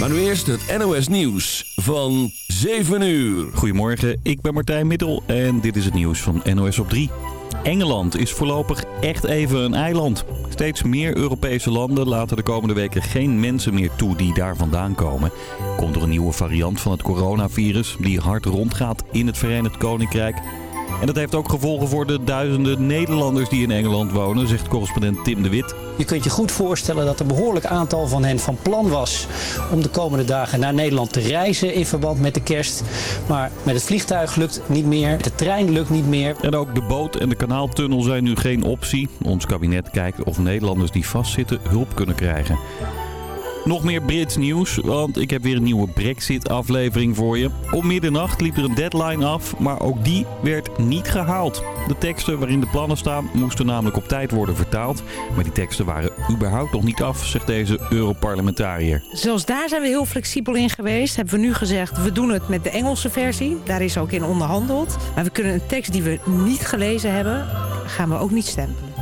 Maar nu eerst het NOS Nieuws van 7 uur. Goedemorgen, ik ben Martijn Middel en dit is het nieuws van NOS op 3. Engeland is voorlopig echt even een eiland. Steeds meer Europese landen laten de komende weken geen mensen meer toe die daar vandaan komen. Komt er een nieuwe variant van het coronavirus die hard rondgaat in het Verenigd Koninkrijk. En dat heeft ook gevolgen voor de duizenden Nederlanders die in Engeland wonen, zegt correspondent Tim de Wit. Je kunt je goed voorstellen dat een behoorlijk aantal van hen van plan was om de komende dagen naar Nederland te reizen in verband met de kerst. Maar met het vliegtuig lukt niet meer, de trein lukt niet meer. En ook de boot en de kanaaltunnel zijn nu geen optie. Ons kabinet kijkt of Nederlanders die vastzitten hulp kunnen krijgen. Nog meer Brits nieuws, want ik heb weer een nieuwe Brexit-aflevering voor je. Om middernacht liep er een deadline af, maar ook die werd niet gehaald. De teksten waarin de plannen staan moesten namelijk op tijd worden vertaald. Maar die teksten waren überhaupt nog niet af, zegt deze Europarlementariër. Zelfs daar zijn we heel flexibel in geweest. Hebben we nu gezegd, we doen het met de Engelse versie. Daar is ook in onderhandeld. Maar we kunnen een tekst die we niet gelezen hebben, gaan we ook niet stempelen.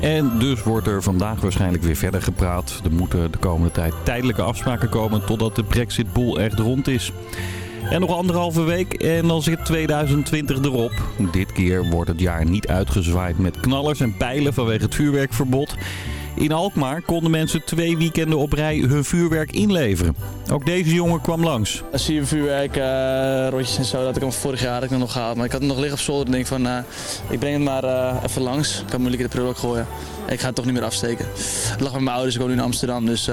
En dus wordt er vandaag waarschijnlijk weer verder gepraat. Er moeten de komende tijd tijdelijke afspraken komen totdat de Brexit-boel echt rond is. En nog anderhalve week en dan zit 2020 erop. Dit keer wordt het jaar niet uitgezwaaid met knallers en pijlen vanwege het vuurwerkverbod. In Alkmaar konden mensen twee weekenden op rij hun vuurwerk inleveren. Ook deze jongen kwam langs. Zie je vuurwerk, uh, rotjes en zo, dat ik hem vorig jaar had ik nog gehaald. Maar ik had hem nog liggen op zolder en denk van, uh, ik breng het maar uh, even langs. Ik kan moeilijk in de prullenbak gooien. Ik ga het toch niet meer afsteken. Het lag met mijn ouders, ik woon nu in Amsterdam, dus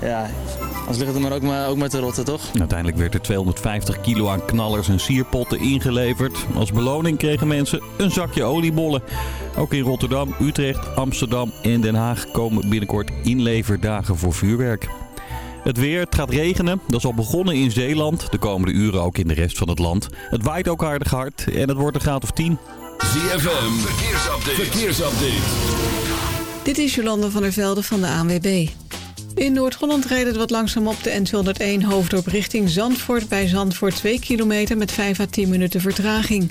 ja, anders ligt het maar ook, maar ook met de rotten, toch? Uiteindelijk werd er 250 kilo aan knallers en sierpotten ingeleverd. Als beloning kregen mensen een zakje oliebollen. Ook in Rotterdam, Utrecht, Amsterdam en Den Haag komen binnenkort inleverdagen voor vuurwerk. Het weer, het gaat regenen. Dat is al begonnen in Zeeland. De komende uren ook in de rest van het land. Het waait ook aardig hard en het wordt een graad of 10. ZFM, verkeersupdate. verkeersupdate. Dit is Jolande van der Velde van de ANWB. In Noord-Holland rijdt het wat langzaam op de N201 hoofdorp richting Zandvoort. Bij Zandvoort 2 kilometer met 5 à 10 minuten vertraging.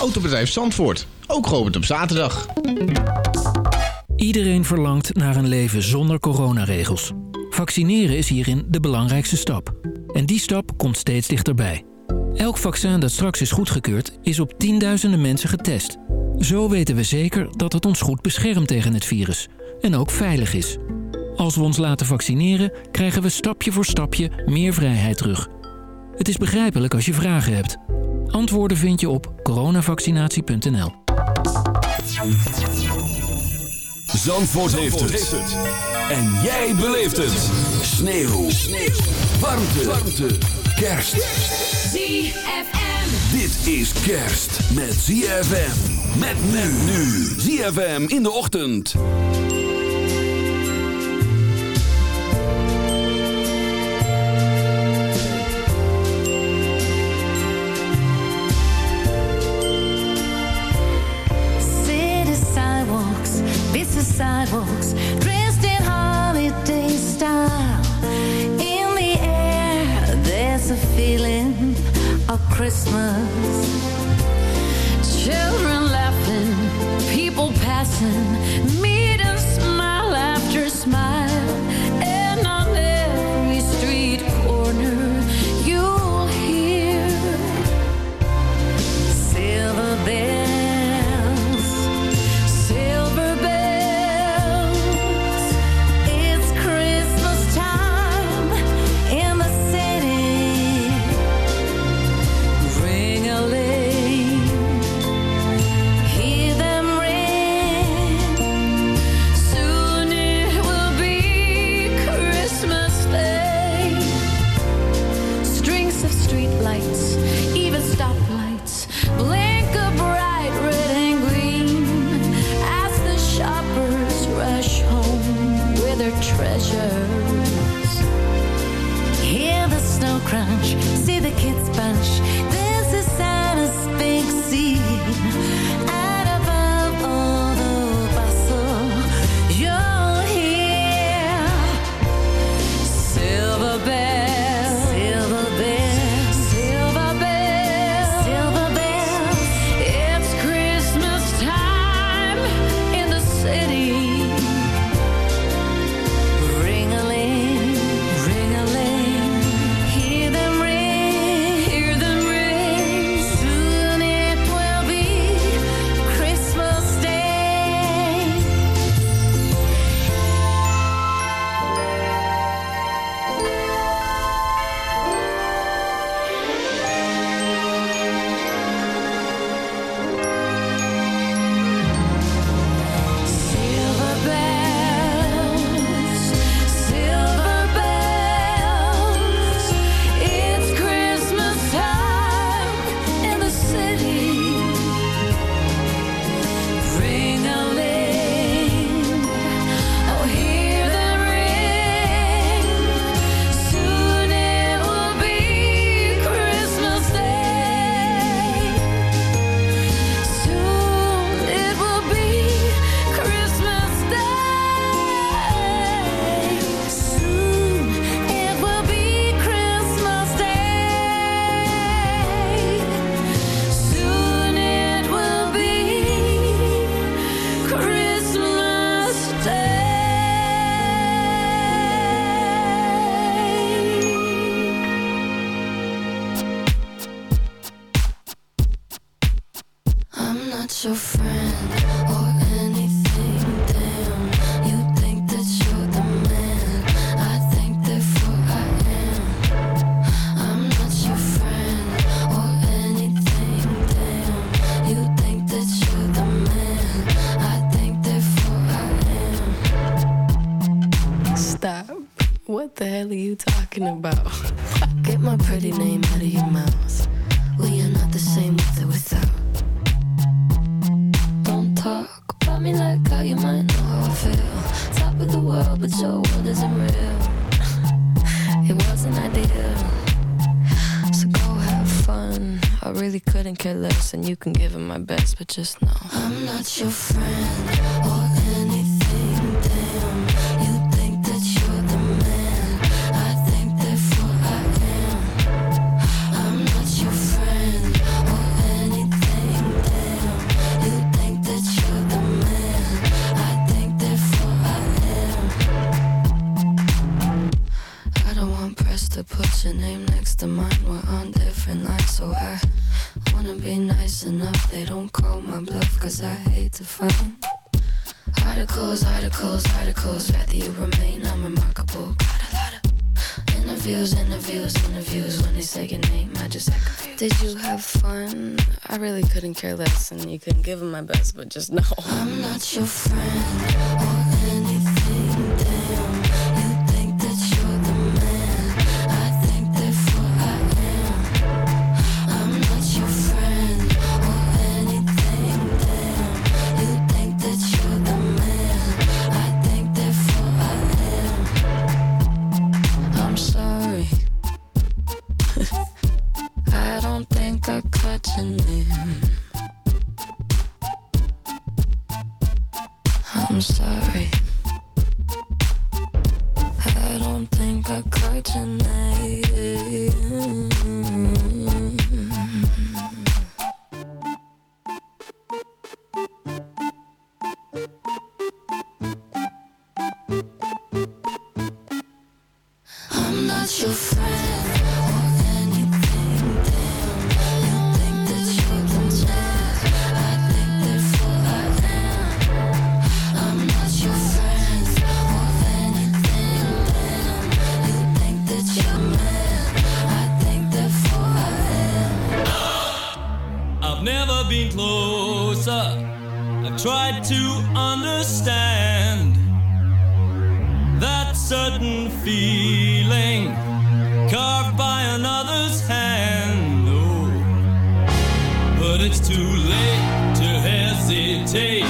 Autobedrijf Zandvoort, ook geopend op zaterdag. Iedereen verlangt naar een leven zonder coronaregels. Vaccineren is hierin de belangrijkste stap. En die stap komt steeds dichterbij. Elk vaccin dat straks is goedgekeurd is op tienduizenden mensen getest. Zo weten we zeker dat het ons goed beschermt tegen het virus. En ook veilig is. Als we ons laten vaccineren, krijgen we stapje voor stapje meer vrijheid terug. Het is begrijpelijk als je vragen hebt. Antwoorden vind je op coronavaccinatie.nl. Zandvoort, heeft, het. En jij beleeft het. Sneeuw. Sneeuw. Warmte. Warmte. Kerst. ZFM. Dit is kerst met ZFM. Met men nu. ZFM in de ochtend. So go have fun. I really couldn't care less, and you can give it my best, but just know I'm not your friend. Oh. phone. Articles, articles, articles, rather you remain unremarkable. Got a lot of interviews, interviews, interviews. When they say your name, I just act confused. Did you have fun? I really couldn't care less, and you couldn't give them my best, but just know. I'm not your friend. tried to understand that certain feeling carved by another's hand. Oh, but it's too late to hesitate.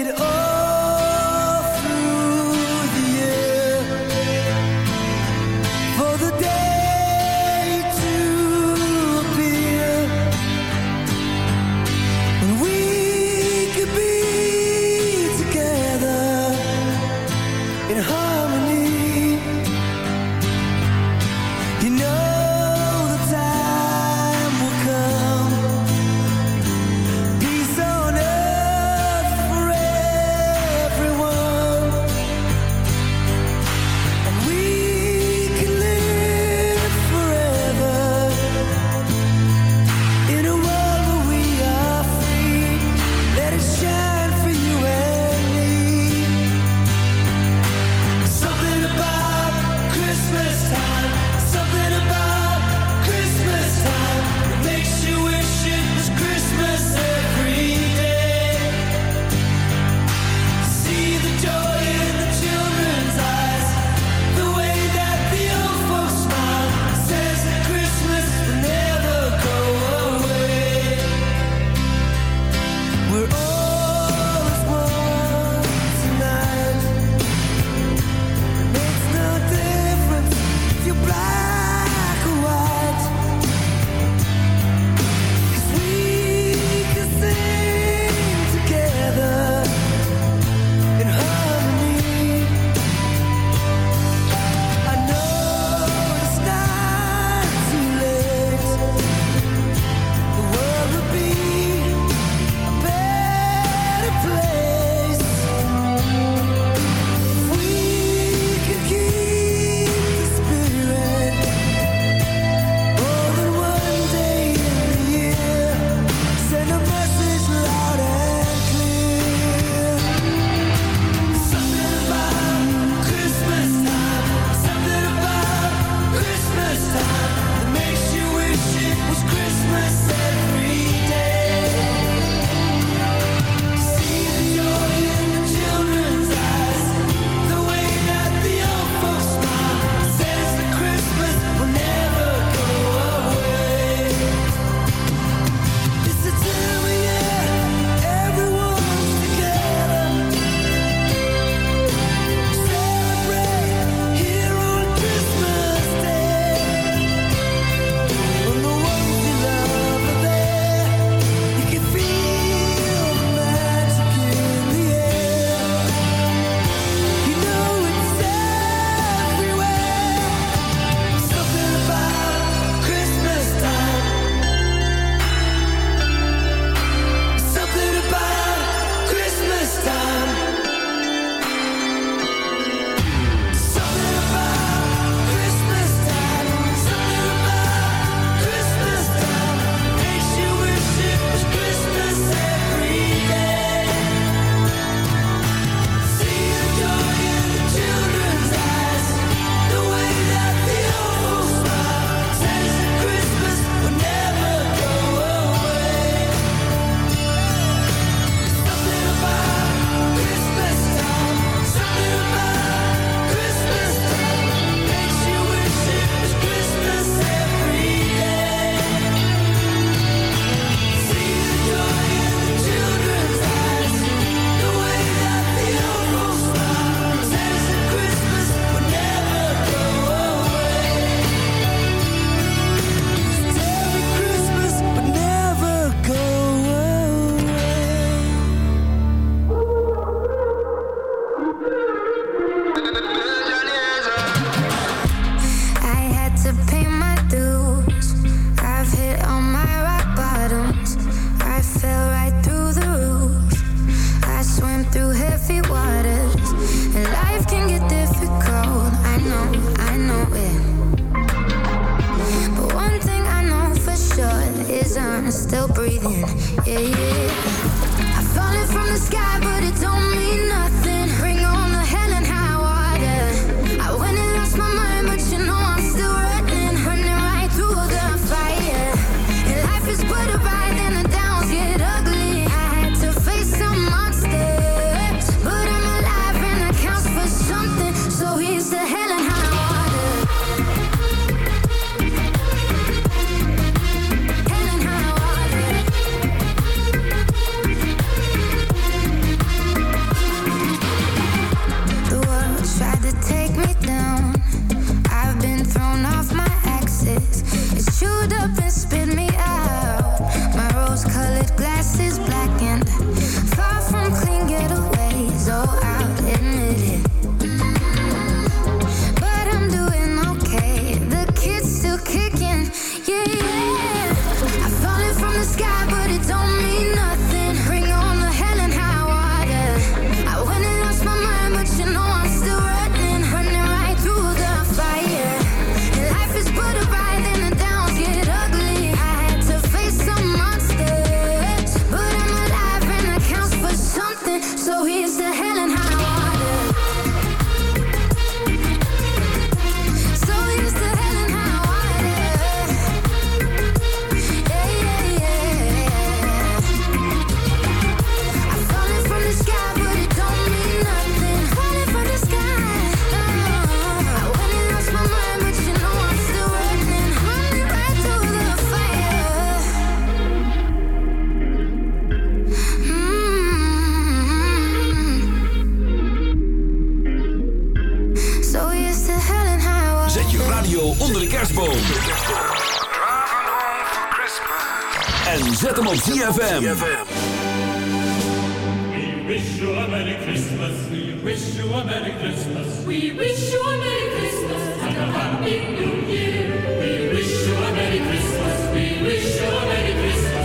radio onder de kerstboom. En zet hem op ZFM. We wish you a Merry Christmas. We wish you a Merry Christmas. We wish you a Merry Christmas and a Happy New Year. We wish you a Merry Christmas. We wish you a Merry Christmas.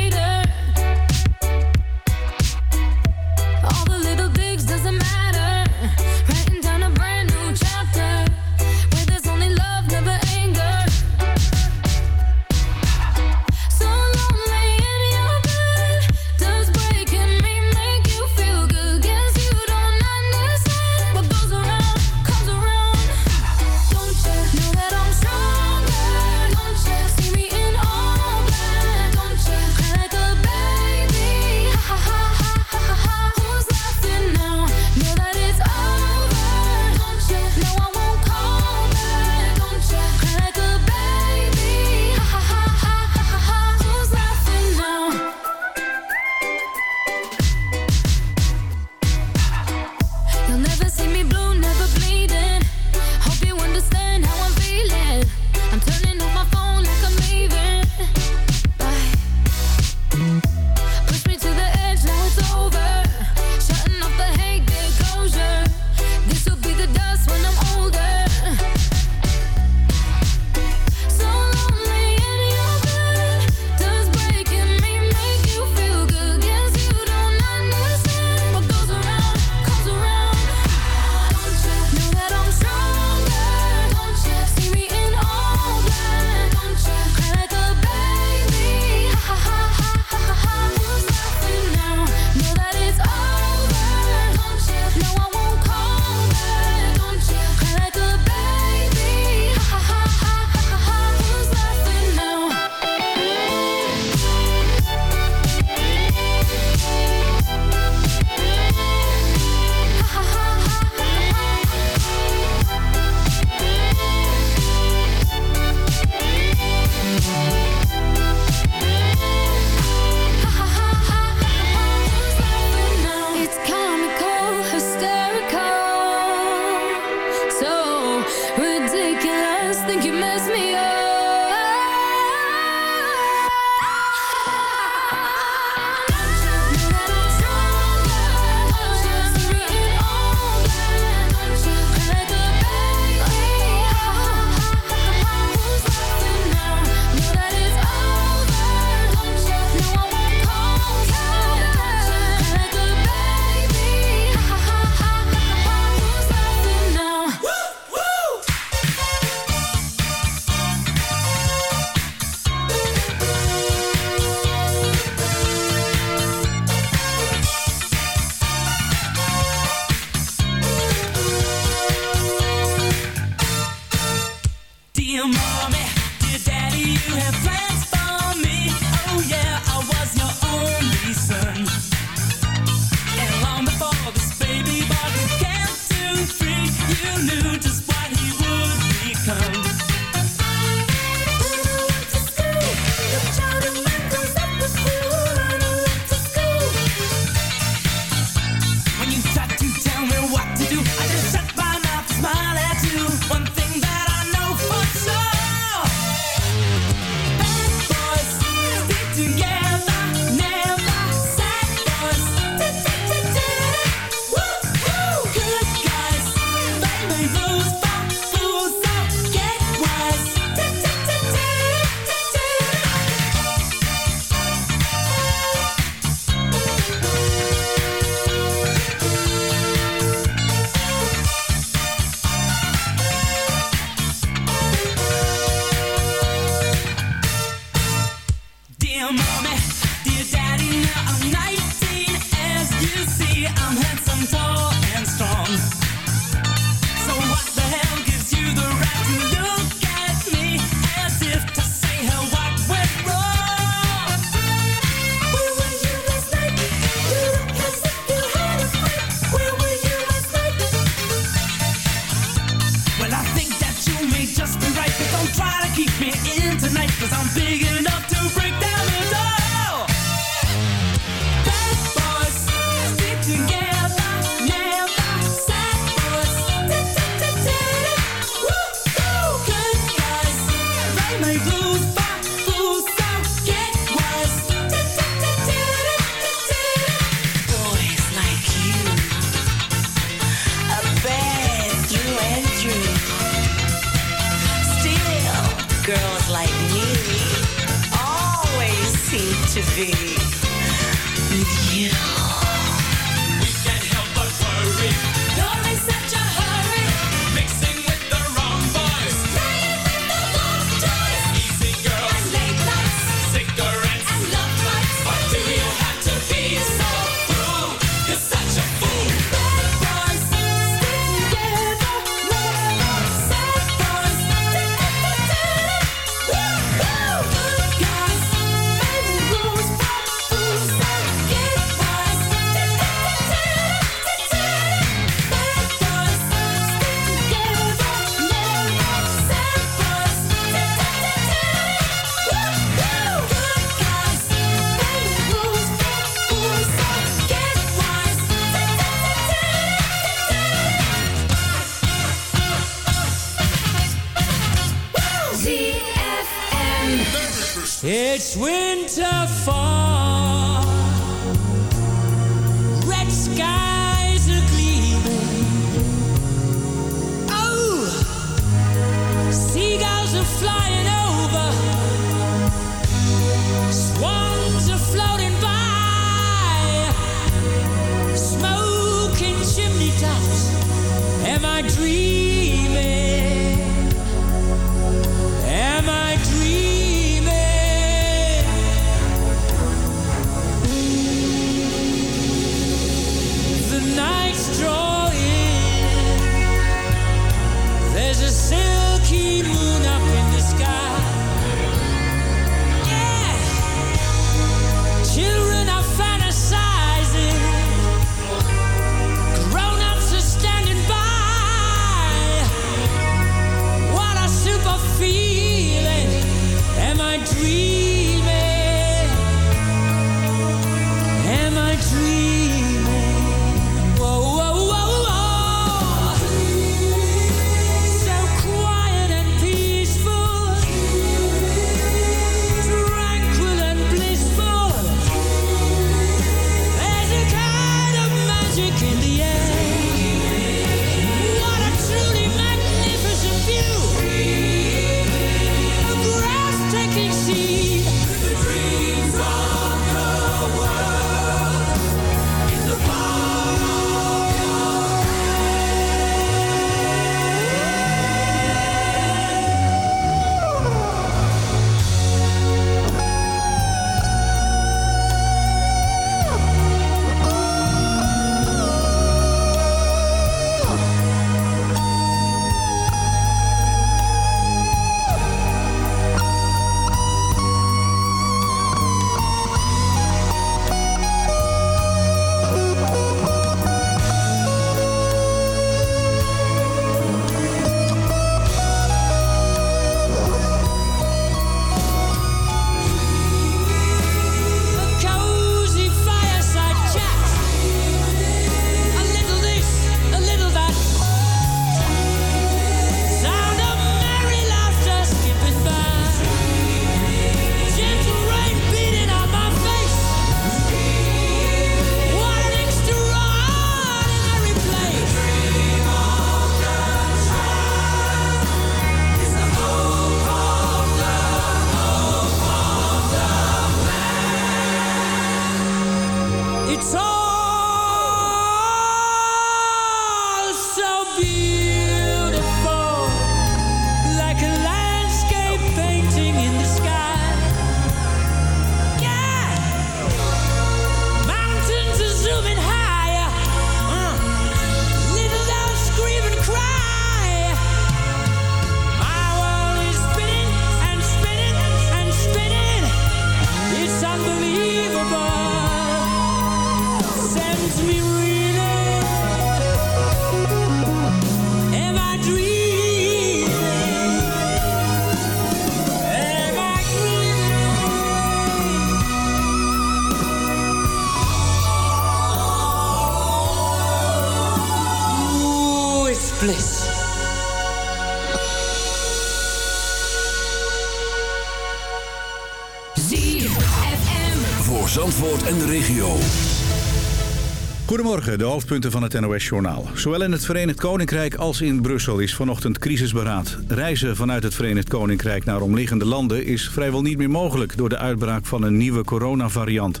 Goedemorgen, de hoofdpunten van het NOS-journaal. Zowel in het Verenigd Koninkrijk als in Brussel is vanochtend crisisberaad. Reizen vanuit het Verenigd Koninkrijk naar omliggende landen is vrijwel niet meer mogelijk... door de uitbraak van een nieuwe coronavariant.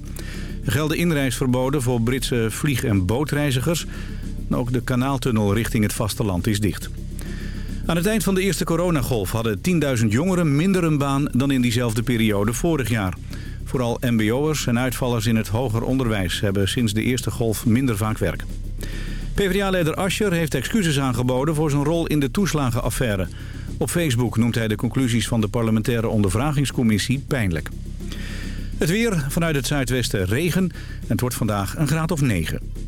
Er gelden inreisverboden voor Britse vlieg- en bootreizigers. Ook de kanaaltunnel richting het vasteland is dicht. Aan het eind van de eerste coronagolf hadden 10.000 jongeren minder een baan dan in diezelfde periode vorig jaar. Vooral mbo'ers en uitvallers in het hoger onderwijs hebben sinds de eerste golf minder vaak werk. PvdA-leider Ascher heeft excuses aangeboden voor zijn rol in de toeslagenaffaire. Op Facebook noemt hij de conclusies van de parlementaire ondervragingscommissie pijnlijk. Het weer, vanuit het zuidwesten regen en het wordt vandaag een graad of 9.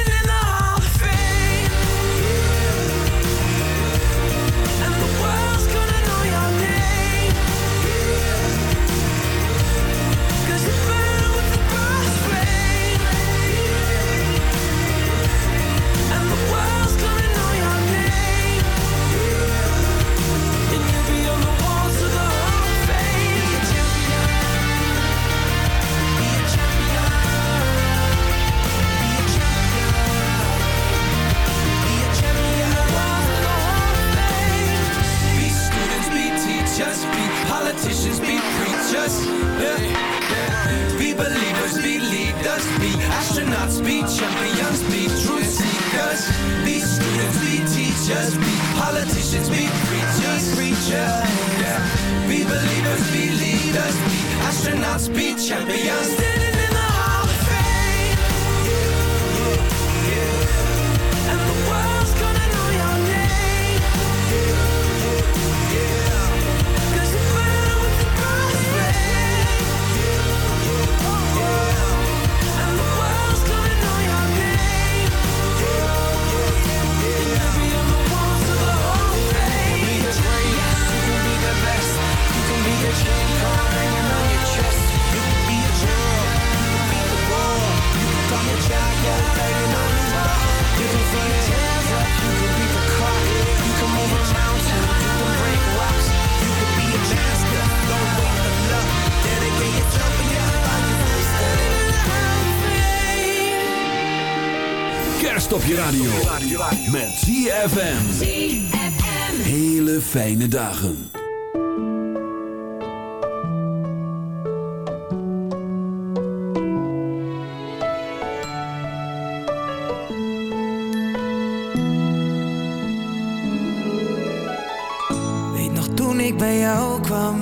Weet nog toen ik bij jou kwam.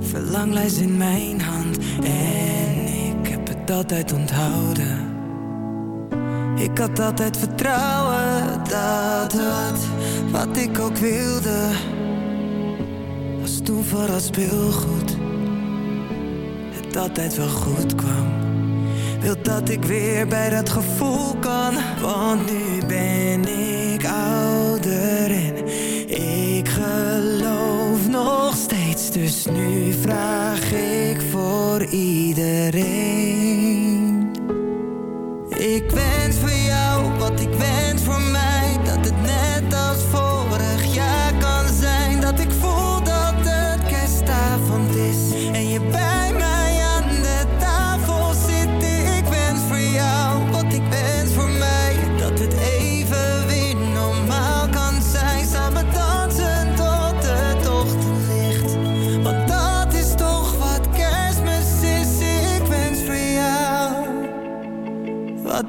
Verlanglijst in mijn hand. En ik heb het altijd onthouden. Ik had altijd vertrouwen dat het wat ik ook wilde, was toen vooral speelgoed. Het altijd wel goed kwam. Wil dat ik weer bij dat gevoel kan. Want nu ben ik ouder en ik geloof nog steeds. Dus nu vraag ik voor iedereen. Ik wens voor jou wat ik wens.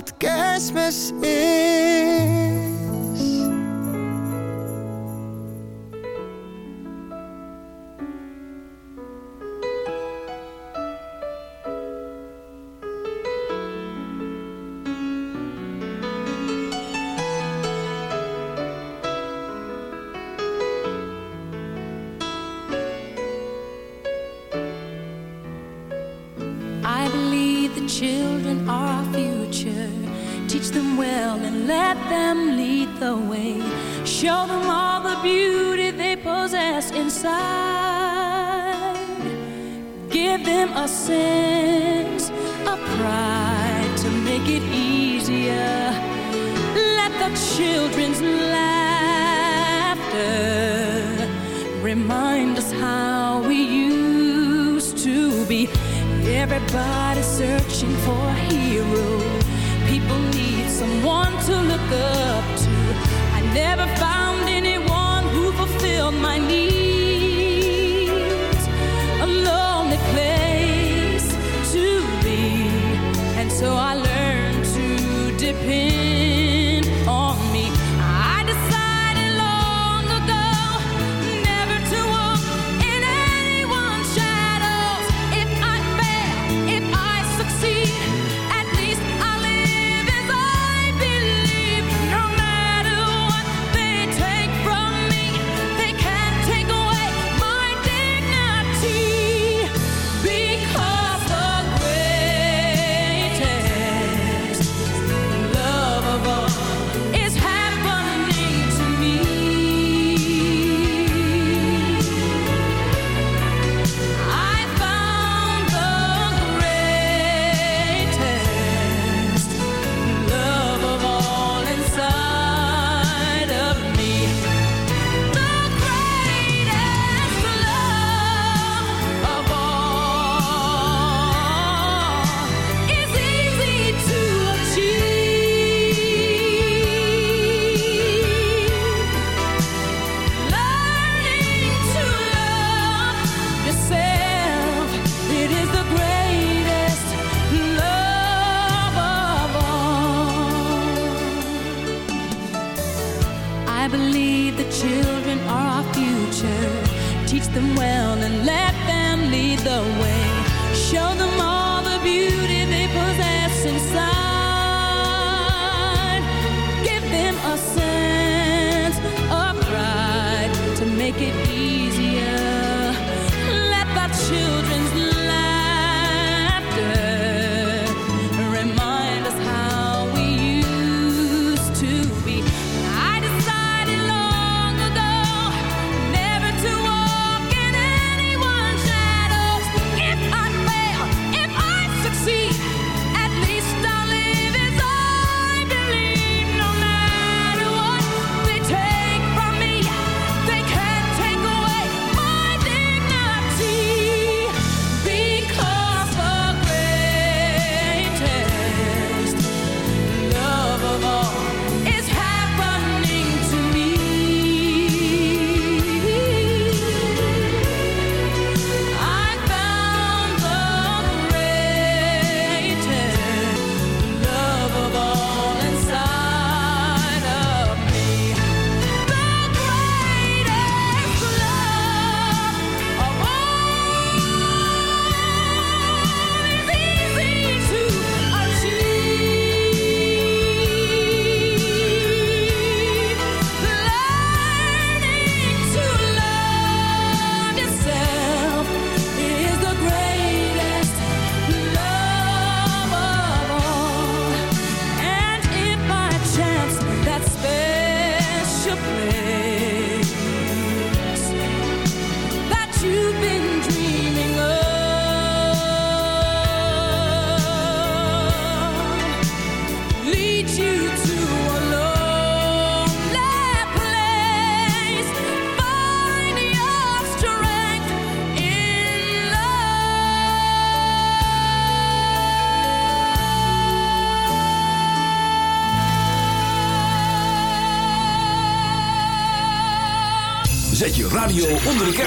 dat kerstmis is. pin.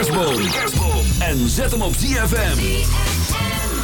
kerstboom. En zet hem op ZFM. ZFM.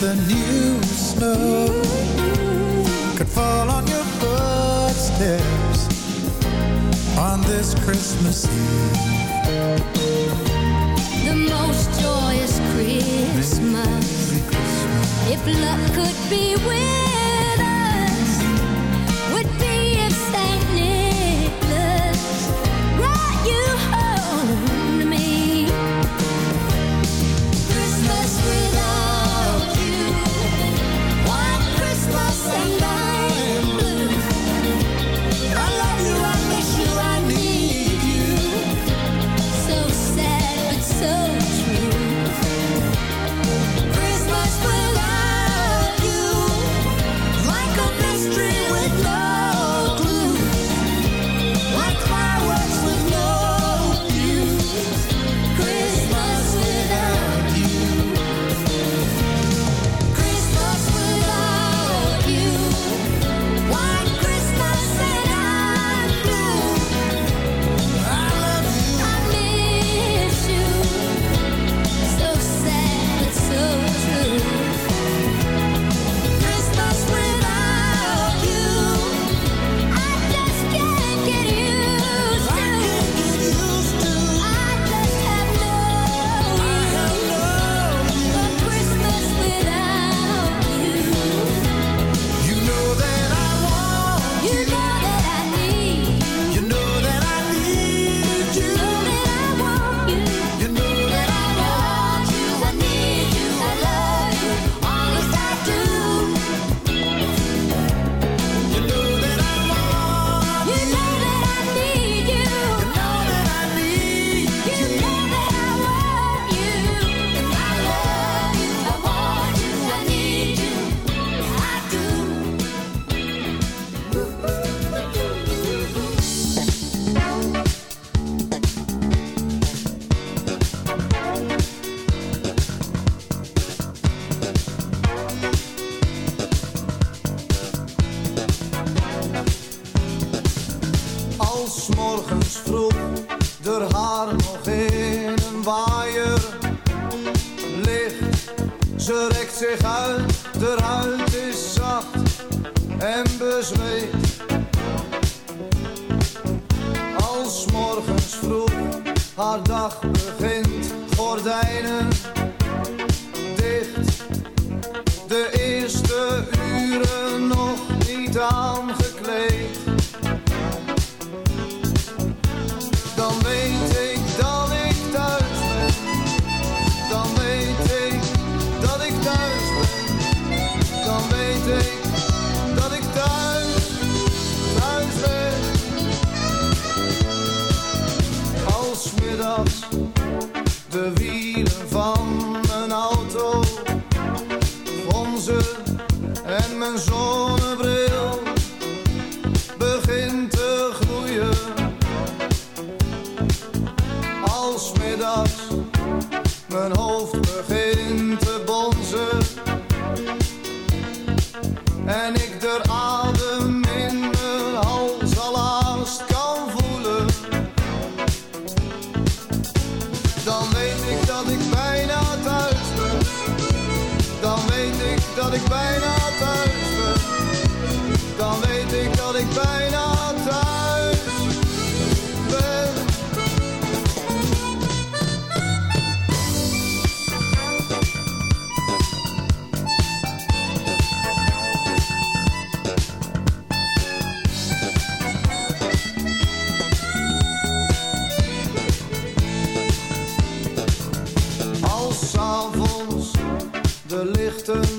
the new snow could fall on your footsteps on this Christmas Eve. The most joyous Christmas, Christmas. if luck could be with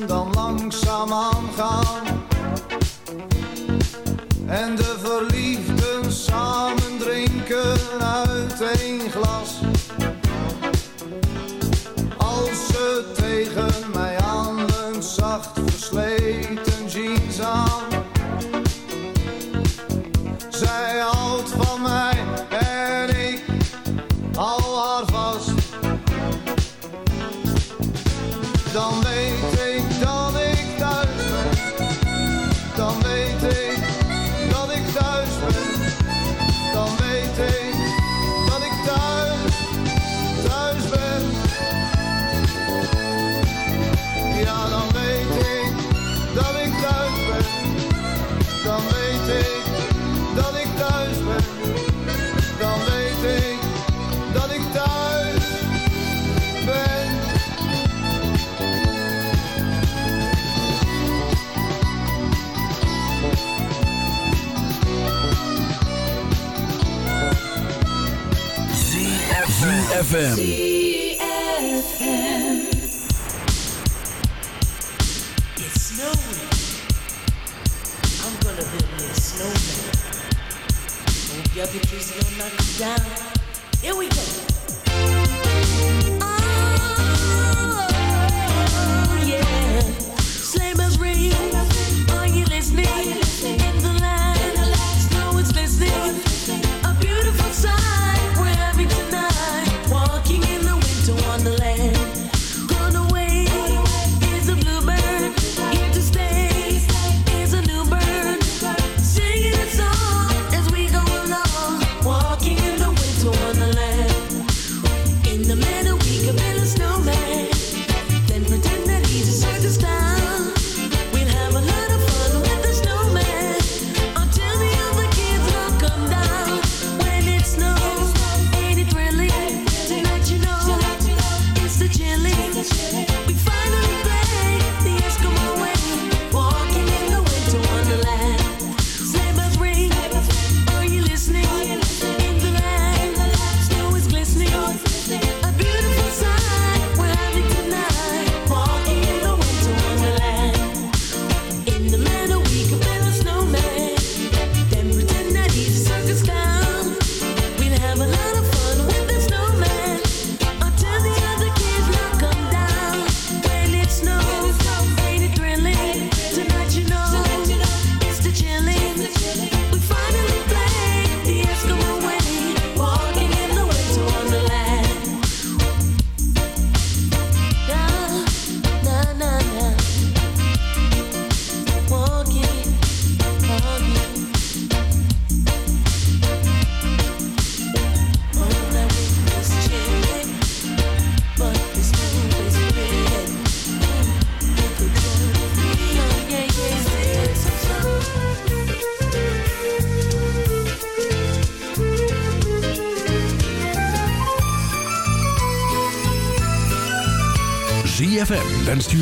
dan langzaam aangaan